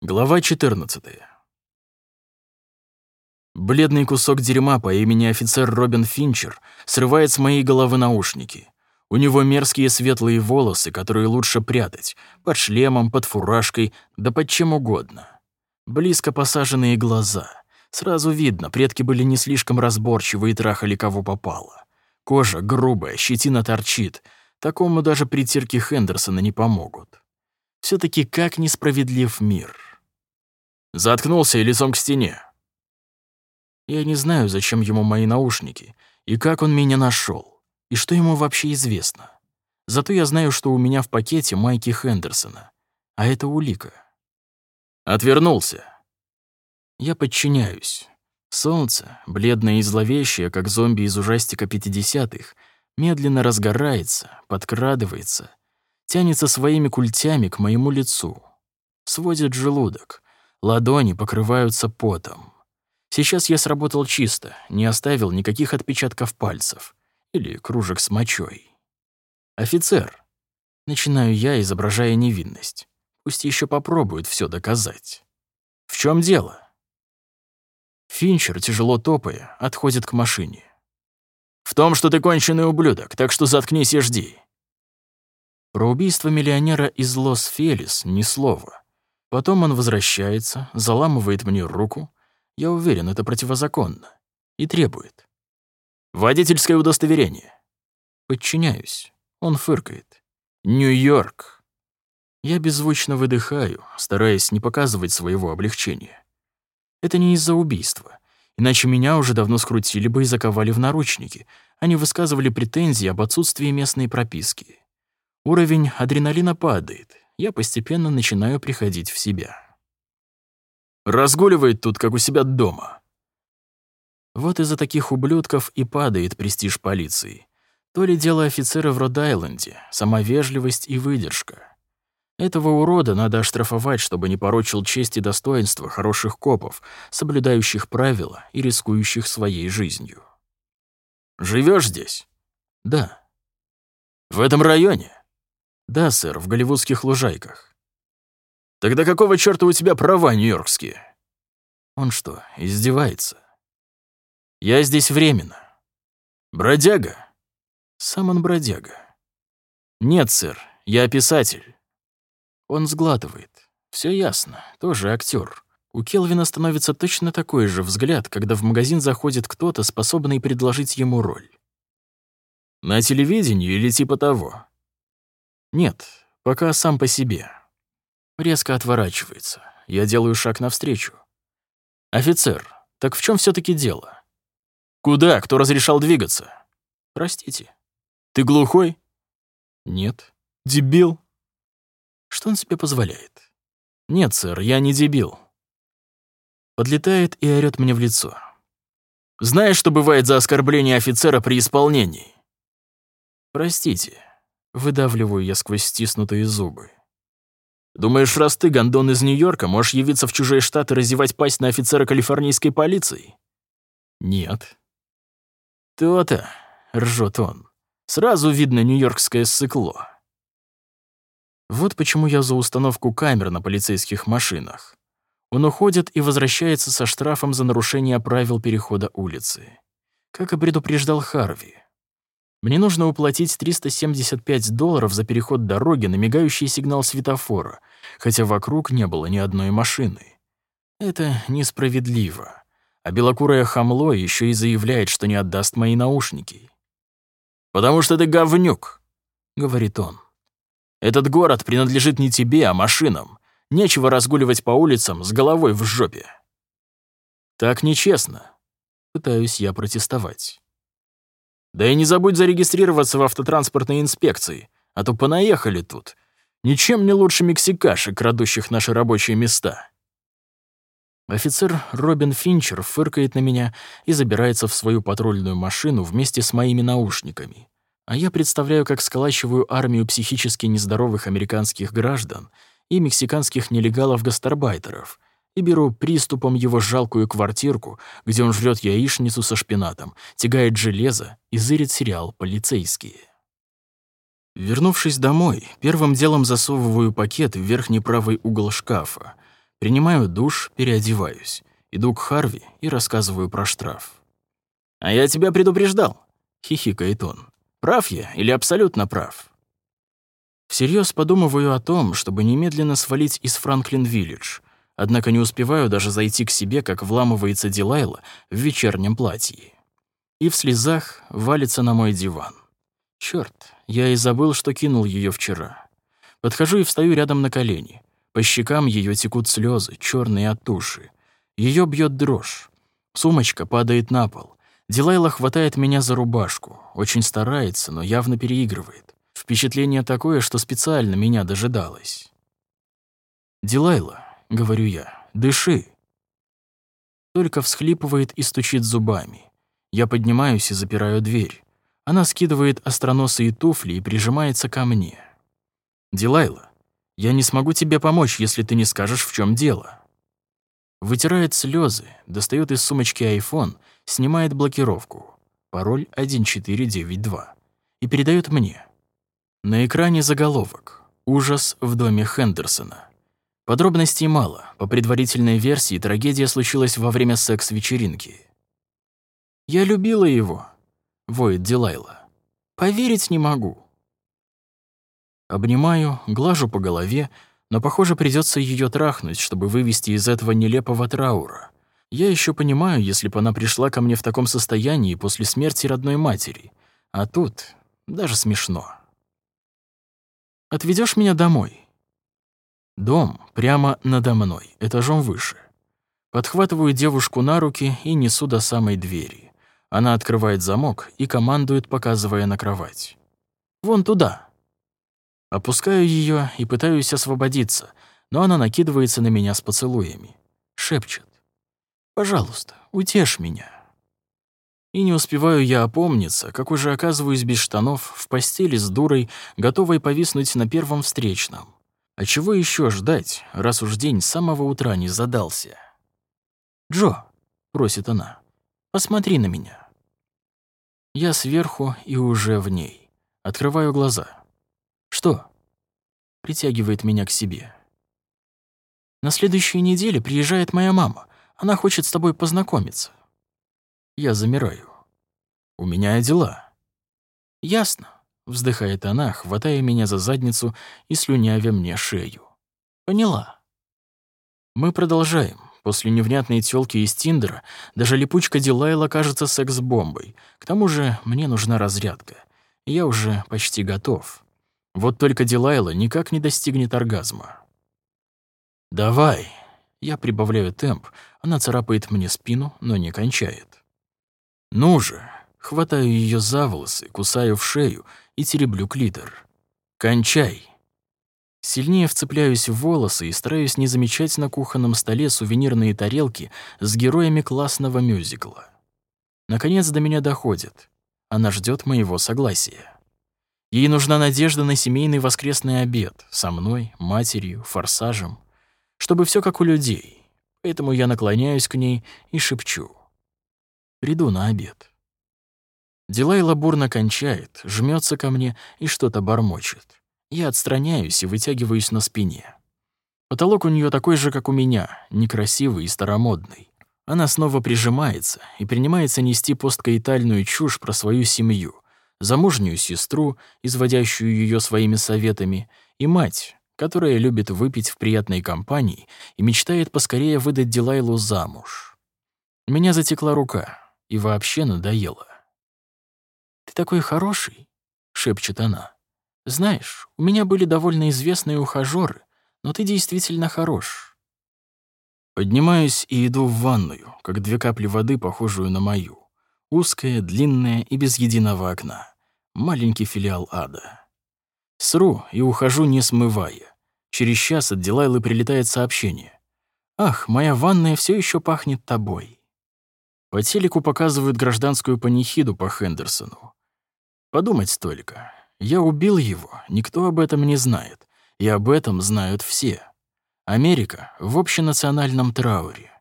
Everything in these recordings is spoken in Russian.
Глава 14. Бледный кусок дерьма по имени офицер Робин Финчер срывает с моей головы наушники. У него мерзкие светлые волосы, которые лучше прятать, под шлемом, под фуражкой, да под чем угодно. Близко посаженные глаза. Сразу видно, предки были не слишком разборчивы и трахали кого попало. Кожа грубая, щетина торчит. Такому даже притирки Хендерсона не помогут. все таки как несправедлив мир. Заткнулся и лицом к стене. Я не знаю, зачем ему мои наушники, и как он меня нашел, и что ему вообще известно. Зато я знаю, что у меня в пакете Майки Хендерсона, а это улика. Отвернулся. Я подчиняюсь. Солнце, бледное и зловещее, как зомби из ужастика 50-х, медленно разгорается, подкрадывается, тянется своими культями к моему лицу. Сводит желудок — Ладони покрываются потом. Сейчас я сработал чисто, не оставил никаких отпечатков пальцев или кружек с мочой. «Офицер!» Начинаю я, изображая невинность. Пусть еще попробует все доказать. «В чем дело?» Финчер, тяжело топая, отходит к машине. «В том, что ты конченый ублюдок, так что заткнись и жди». Про убийство миллионера из Лос-Фелис ни слова. Потом он возвращается, заламывает мне руку. Я уверен, это противозаконно. И требует. «Водительское удостоверение». Подчиняюсь. Он фыркает. «Нью-Йорк». Я беззвучно выдыхаю, стараясь не показывать своего облегчения. Это не из-за убийства. Иначе меня уже давно скрутили бы и заковали в наручники. Они высказывали претензии об отсутствии местной прописки. Уровень адреналина падает, я постепенно начинаю приходить в себя. Разгуливает тут, как у себя дома. Вот из-за таких ублюдков и падает престиж полиции. То ли дело офицера в Род-Айленде, сама вежливость и выдержка. Этого урода надо оштрафовать, чтобы не порочил честь и достоинство хороших копов, соблюдающих правила и рискующих своей жизнью. Живешь здесь? Да. В этом районе? «Да, сэр, в голливудских лужайках». «Тогда какого чёрта у тебя права нью-йоркские?» «Он что, издевается?» «Я здесь временно». «Бродяга?» «Сам он бродяга». «Нет, сэр, я писатель». Он сглатывает. Все ясно, тоже актер. У Келвина становится точно такой же взгляд, когда в магазин заходит кто-то, способный предложить ему роль. «На телевидении или типа того?» Нет, пока сам по себе. Резко отворачивается. Я делаю шаг навстречу. Офицер, так в чем все таки дело? Куда? Кто разрешал двигаться? Простите. Ты глухой? Нет. Дебил? Что он себе позволяет? Нет, сэр, я не дебил. Подлетает и орёт мне в лицо. Знаешь, что бывает за оскорбление офицера при исполнении? Простите. Выдавливаю я сквозь стиснутые зубы. Думаешь, раз ты, гондон из Нью-Йорка, можешь явиться в чужие штаты и разевать пасть на офицера калифорнийской полиции? Нет. То-то, ржет он. Сразу видно нью-йоркское сыкло. Вот почему я за установку камер на полицейских машинах. Он уходит и возвращается со штрафом за нарушение правил перехода улицы. Как и предупреждал Харви. Мне нужно уплатить 375 долларов за переход дороги на мигающий сигнал светофора, хотя вокруг не было ни одной машины. Это несправедливо. А белокурое хамло еще и заявляет, что не отдаст мои наушники. «Потому что ты говнюк», — говорит он. «Этот город принадлежит не тебе, а машинам. Нечего разгуливать по улицам с головой в жопе». «Так нечестно», — пытаюсь я протестовать. Да и не забудь зарегистрироваться в автотранспортной инспекции, а то понаехали тут. Ничем не лучше мексикашек, крадущих наши рабочие места. Офицер Робин Финчер фыркает на меня и забирается в свою патрульную машину вместе с моими наушниками. А я представляю, как сколачиваю армию психически нездоровых американских граждан и мексиканских нелегалов-гастарбайтеров — и беру приступом его жалкую квартирку, где он жрет яичницу со шпинатом, тягает железо и зырит сериал «Полицейские». Вернувшись домой, первым делом засовываю пакет в верхний правый угол шкафа. Принимаю душ, переодеваюсь. Иду к Харви и рассказываю про штраф. «А я тебя предупреждал», — хихикает он. «Прав я или абсолютно прав?» Всерьез подумываю о том, чтобы немедленно свалить из Франклин-Виллидж, однако не успеваю даже зайти к себе, как вламывается Дилайла в вечернем платье. И в слезах валится на мой диван. Черт, я и забыл, что кинул ее вчера. Подхожу и встаю рядом на колени. По щекам ее текут слезы, черные от туши. Ее бьет дрожь. Сумочка падает на пол. Дилайла хватает меня за рубашку. Очень старается, но явно переигрывает. Впечатление такое, что специально меня дожидалась. «Дилайла», — говорю я, — «дыши». Только всхлипывает и стучит зубами. Я поднимаюсь и запираю дверь. Она скидывает остроносые туфли и прижимается ко мне. «Дилайла, я не смогу тебе помочь, если ты не скажешь, в чем дело». Вытирает слезы, достает из сумочки iPhone, снимает блокировку, пароль 1492, и передает мне. На экране заголовок «Ужас в доме Хендерсона». Подробностей мало. По предварительной версии, трагедия случилась во время секс-вечеринки. «Я любила его», — воет Дилайла. «Поверить не могу». Обнимаю, глажу по голове, но, похоже, придется ее трахнуть, чтобы вывести из этого нелепого траура. Я еще понимаю, если бы она пришла ко мне в таком состоянии после смерти родной матери. А тут даже смешно. Отведешь меня домой?» Дом прямо надо мной, этажом выше. Подхватываю девушку на руки и несу до самой двери. Она открывает замок и командует, показывая на кровать. «Вон туда». Опускаю ее и пытаюсь освободиться, но она накидывается на меня с поцелуями. Шепчет. «Пожалуйста, утешь меня». И не успеваю я опомниться, как уже оказываюсь без штанов, в постели с дурой, готовой повиснуть на первом встречном. А чего еще ждать, раз уж день с самого утра не задался? «Джо», — просит она, — «посмотри на меня». Я сверху и уже в ней. Открываю глаза. «Что?» Притягивает меня к себе. «На следующей неделе приезжает моя мама. Она хочет с тобой познакомиться». Я замираю. У меня дела. Ясно, вздыхает она, хватая меня за задницу и слюнявя мне шею. Поняла. Мы продолжаем. После невнятной тёлки из Тиндера даже липучка Дилайла кажется секс-бомбой. К тому же мне нужна разрядка. Я уже почти готов. Вот только Дилайла никак не достигнет оргазма. «Давай!» Я прибавляю темп, она царапает мне спину, но не кончает. «Ну же!» Хватаю ее за волосы, кусаю в шею и тереблю клитор. «Кончай!» Сильнее вцепляюсь в волосы и стараюсь не замечать на кухонном столе сувенирные тарелки с героями классного мюзикла. Наконец до меня доходит. Она ждет моего согласия. Ей нужна надежда на семейный воскресный обед со мной, матерью, форсажем, чтобы все как у людей. Поэтому я наклоняюсь к ней и шепчу. Приду на обед. Дилайла бурно кончает, жмется ко мне и что-то бормочет. Я отстраняюсь и вытягиваюсь на спине. Потолок у нее такой же, как у меня, некрасивый и старомодный. Она снова прижимается и принимается нести посткаитальную чушь про свою семью, замужнюю сестру, изводящую ее своими советами, и мать, которая любит выпить в приятной компании и мечтает поскорее выдать Дилайлу замуж. Меня затекла рука и вообще надоело. «Ты такой хороший», — шепчет она. «Знаешь, у меня были довольно известные ухажёры, но ты действительно хорош». Поднимаюсь и иду в ванную, как две капли воды, похожую на мою. Узкая, длинная и без единого окна. Маленький филиал ада. Сру и ухожу, не смывая. Через час от Дилайлы прилетает сообщение. «Ах, моя ванная все еще пахнет тобой». По телеку показывают гражданскую панихиду по Хендерсону. Подумать только. Я убил его, никто об этом не знает. И об этом знают все. Америка в общенациональном трауре.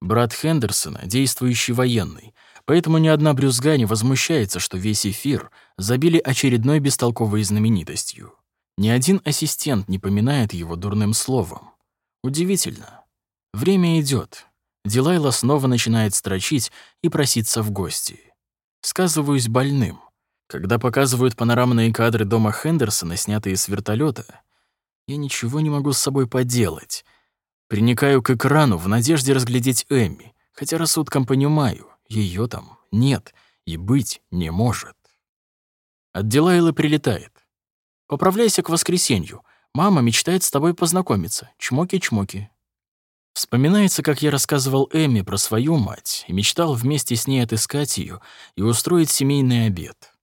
Брат Хендерсона — действующий военный, поэтому ни одна брюзга не возмущается, что весь эфир забили очередной бестолковой знаменитостью. Ни один ассистент не поминает его дурным словом. Удивительно. Время идет. Дилайла снова начинает строчить и проситься в гости. Сказываюсь больным. Когда показывают панорамные кадры дома Хендерсона, снятые с вертолета, я ничего не могу с собой поделать. Приникаю к экрану в надежде разглядеть Эмми, хотя рассудком понимаю, ее там нет и быть не может. От Дилайлы прилетает. «Поправляйся к воскресенью. Мама мечтает с тобой познакомиться. Чмоки-чмоки». Вспоминается, как я рассказывал Эмми про свою мать и мечтал вместе с ней отыскать ее и устроить семейный обед.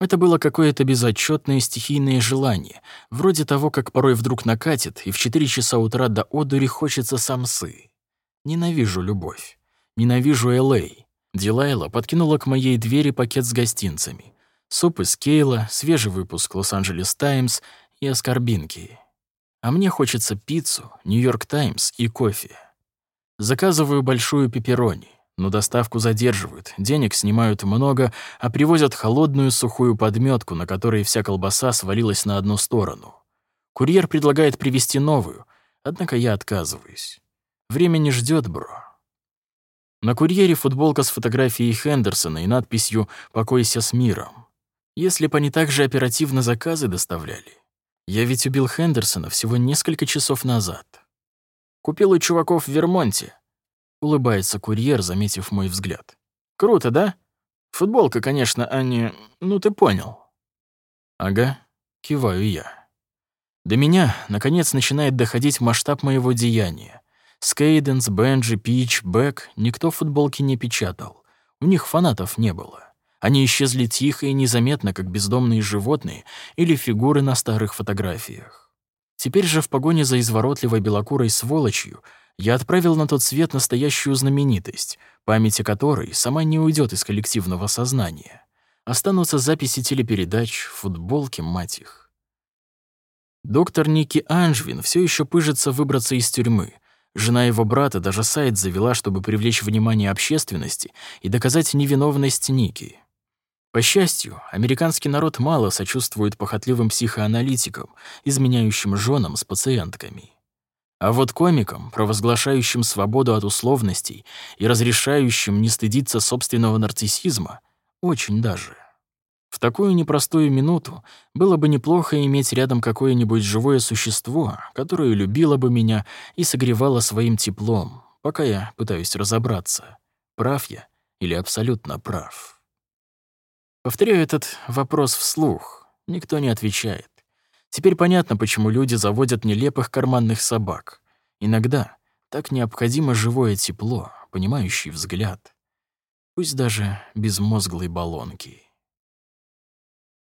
Это было какое-то безотчетное стихийное желание, вроде того, как порой вдруг накатит, и в 4 часа утра до одури хочется самсы. Ненавижу любовь. Ненавижу Л.А. Дилайла подкинула к моей двери пакет с гостинцами. Суп из кейла, свежий выпуск «Лос-Анджелес Таймс» и оскорбинки. А мне хочется пиццу, «Нью-Йорк Таймс» и кофе. Заказываю большую пепперони, но доставку задерживают, денег снимают много, а привозят холодную сухую подметку, на которой вся колбаса свалилась на одну сторону. Курьер предлагает привезти новую, однако я отказываюсь. Время не ждет, бро. На курьере футболка с фотографией Хендерсона и надписью «Покойся с миром». Если бы они также оперативно заказы доставляли, я ведь убил Хендерсона всего несколько часов назад. Купил у чуваков в Вермонте. Улыбается курьер, заметив мой взгляд. Круто, да? Футболка, конечно, а не... Ну, ты понял. Ага, киваю я. До меня, наконец, начинает доходить масштаб моего деяния. Скейденс, Бенджи, Пич, Бэк никто футболки не печатал. У них фанатов не было. Они исчезли тихо и незаметно, как бездомные животные или фигуры на старых фотографиях. Теперь же в погоне за изворотливой белокурой сволочью я отправил на тот свет настоящую знаменитость, память о которой сама не уйдет из коллективного сознания. Останутся записи телепередач, футболки, мать их. Доктор Ники Анжвин все еще пыжится выбраться из тюрьмы. Жена его брата даже сайт завела, чтобы привлечь внимание общественности и доказать невиновность Ники. По счастью, американский народ мало сочувствует похотливым психоаналитикам, изменяющим женам с пациентками. А вот комикам, провозглашающим свободу от условностей и разрешающим не стыдиться собственного нарциссизма, очень даже. В такую непростую минуту было бы неплохо иметь рядом какое-нибудь живое существо, которое любило бы меня и согревало своим теплом, пока я пытаюсь разобраться, прав я или абсолютно прав. Повторяю этот вопрос вслух. Никто не отвечает. Теперь понятно, почему люди заводят нелепых карманных собак. Иногда так необходимо живое тепло, понимающий взгляд. Пусть даже безмозглой баллонки.